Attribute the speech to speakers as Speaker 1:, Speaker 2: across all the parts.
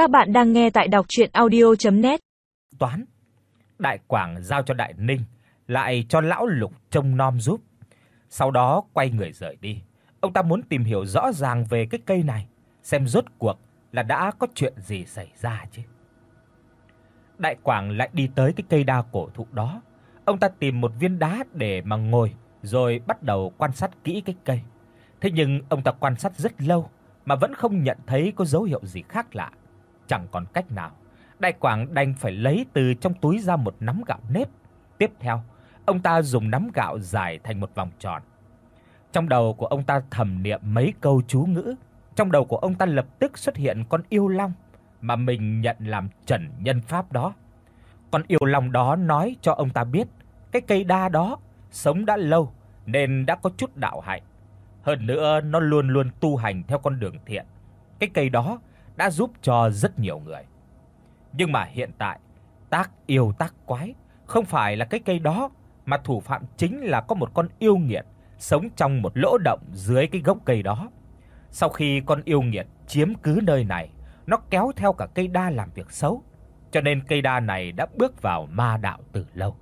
Speaker 1: Các bạn đang nghe tại đọc audio net
Speaker 2: Toán. Đại Quảng giao cho Đại Ninh, lại cho lão Lục trông nom giúp. Sau đó quay người rời đi. Ông ta muốn tìm hiểu rõ ràng về cái cây này, xem rốt cuộc là đã có chuyện gì xảy ra chứ. Đại Quảng lại đi tới cái cây đa cổ thụ đó. Ông ta tìm một viên đá để mà ngồi, rồi bắt đầu quan sát kỹ cái cây. Thế nhưng ông ta quan sát rất lâu mà vẫn không nhận thấy có dấu hiệu gì khác lạ. Chẳng còn cách nào, Đại Quảng đành phải lấy từ trong túi ra một nắm gạo nếp. Tiếp theo, ông ta dùng nắm gạo dài thành một vòng tròn. Trong đầu của ông ta thầm niệm mấy câu chú ngữ, trong đầu của ông ta lập tức xuất hiện con yêu long mà mình nhận làm trần nhân pháp đó. Con yêu long đó nói cho ông ta biết, cái cây đa đó sống đã lâu nên đã có chút đạo hạnh. Hơn nữa nó luôn luôn tu hành theo con đường thiện. Cái cây đó đã giúp cho rất nhiều người. Nhưng mà hiện tại, tác yêu tác quái không phải là cái cây đó mà thủ phạm chính là có một con yêu nghiệt sống trong một lỗ động dưới cái gốc cây đó. Sau khi con yêu nghiệt chiếm cứ nơi này, nó kéo theo cả cây đa làm việc xấu, cho nên cây đa này đã bước vào ma đạo từ lâu.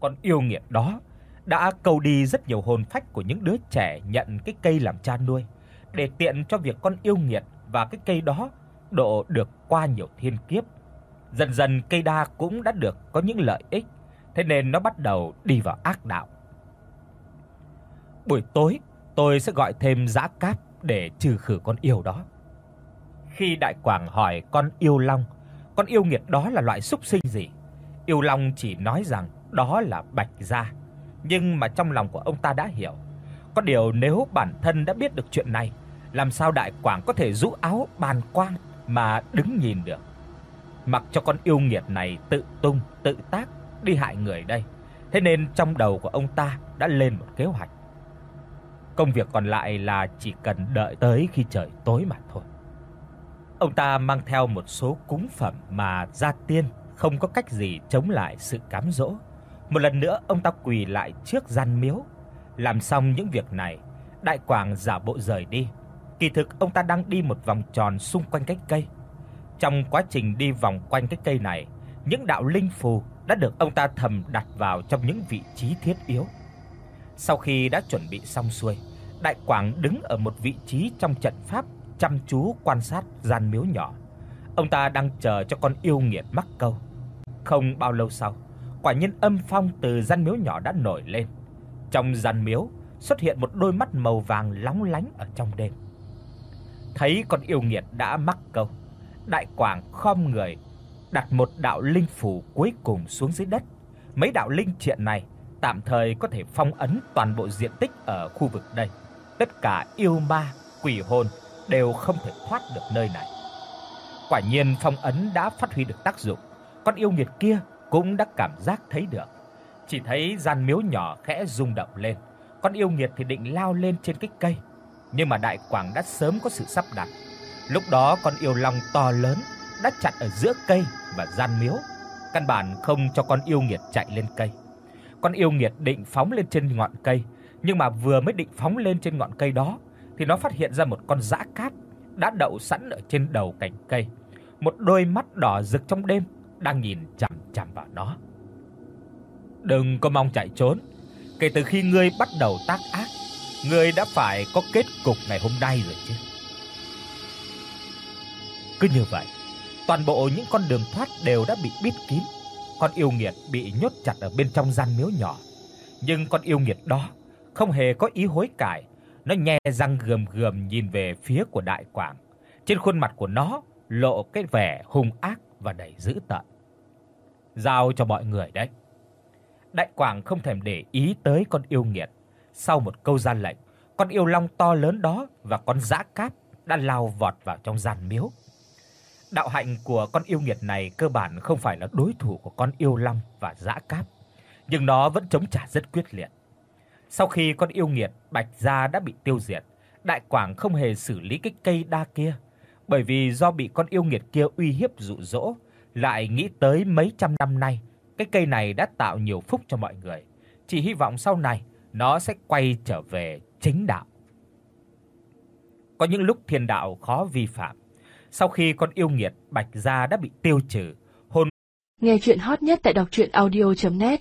Speaker 2: Con yêu nghiệt đó đã câu đi rất nhiều hồn phách của những đứa trẻ nhận cái cây làm cha nuôi, để tiện cho việc con yêu nghiệt và cái cây đó độ được qua nhiều thiên kiếp. Dần dần cây đa cũng đã được có những lợi ích, thế nên nó bắt đầu đi vào ác đạo. Buổi tối, tôi sẽ gọi thêm dã cáp để trừ khử con yêu đó. Khi đại quảng hỏi con yêu long, con yêu nghiệt đó là loại súc sinh gì? Yêu long chỉ nói rằng đó là bạch gia, nhưng mà trong lòng của ông ta đã hiểu. Có điều nếu bản thân đã biết được chuyện này, làm sao đại quảng có thể rũ áo bàn quan mà đứng nhìn được. Mặc cho con yêu nghiệt này tự tung, tự tác đi hại người đây. Thế nên trong đầu của ông ta đã lên một kế hoạch. Công việc còn lại là chỉ cần đợi tới khi trời tối mà thôi. Ông ta mang theo một số cúng phẩm mà gia tiên không có cách gì chống lại sự cám dỗ. Một lần nữa ông ta quỳ lại trước gian miếu, làm xong những việc này, Đại Quảng giả bộ rời đi. Kỳ thực ông ta đang đi một vòng tròn xung quanh cái cây. Trong quá trình đi vòng quanh cái cây này, những đạo linh phù đã được ông ta thầm đặt vào trong những vị trí thiết yếu. Sau khi đã chuẩn bị xong xuôi, Đại Quảng đứng ở một vị trí trong trận pháp chăm chú quan sát gian miếu nhỏ. Ông ta đang chờ cho con yêu nghiệt mắc câu. Không bao lâu sau, quả nhiên âm phong từ gian miếu nhỏ đã nổi lên. Trong gian miếu xuất hiện một đôi mắt màu vàng lóng lánh ở trong đêm. Thấy con yêu nghiệt đã mắc câu, Đại Quảng khom người đặt một đạo linh phù cuối cùng xuống dưới đất. Mấy đạo linh triện này tạm thời có thể phong ấn toàn bộ diện tích ở khu vực đây. Tất cả yêu ma, quỷ hồn đều không thể thoát được nơi này. Quả nhiên phong ấn đã phát huy được tác dụng, con yêu nghiệt kia cũng đã cảm giác thấy được. Chỉ thấy gian miếu nhỏ khẽ rung động lên, con yêu nghiệt thì định lao lên trên cái cây, nhưng mà đại quảng đã sớm có sự sắp đặt. Lúc đó con yêu long to lớn đã chặn ở giữa cây và gian miếu, căn bản không cho con yêu nghiệt chạy lên cây. Con yêu nghiệt định phóng lên trên ngọn cây, nhưng mà vừa mới định phóng lên trên ngọn cây đó thì nó phát hiện ra một con dã cát đã đậu sẵn ở trên đầu cành cây. Một đôi mắt đỏ rực trong đêm đang nhìn chằm chằm vào nó. Đừng có mong chạy trốn, kể từ khi ngươi bắt đầu tác ác, ngươi đã phải có kết cục ngày hôm nay rồi chứ. Cứ như vậy, toàn bộ những con đường thoát đều đã bị bít kín. Con yêu nghiệt bị nhốt chặt ở bên trong gian miếu nhỏ. Nhưng con yêu nghiệt đó không hề có ý hối cải, nó nhe răng gườm gườm nhìn về phía của Đại Quảng. Trên khuôn mặt của nó lộ cái vẻ hung ác và đầy dữ tợn. Giao cho mọi người đấy. Đại Quảng không thèm để ý tới con yêu nghiệt. Sau một câu ra lệnh, con yêu long to lớn đó và con dã cáp đã lao vọt vào trong gian miếu. Đạo hạnh của con yêu nghiệt này cơ bản không phải là đối thủ của con yêu long và dã cáp, nhưng nó vẫn chống trả rất quyết liệt. Sau khi con yêu nghiệt Bạch gia đã bị tiêu diệt, Đại Quảng không hề xử lý cái cây đa kia, bởi vì do bị con yêu nghiệt kia uy hiếp dụ dỗ, lại nghĩ tới mấy trăm năm nay, cái cây này đã tạo nhiều phúc cho mọi người, chỉ hy vọng sau này nó sẽ quay trở về chính đạo. Có những lúc thiên đạo khó vi phạm, Sau khi con yêu nghiệt Bạch Gia đã bị tiêu trừ, hồn
Speaker 3: Nghe truyện hot nhất tại doctruyenaudio.net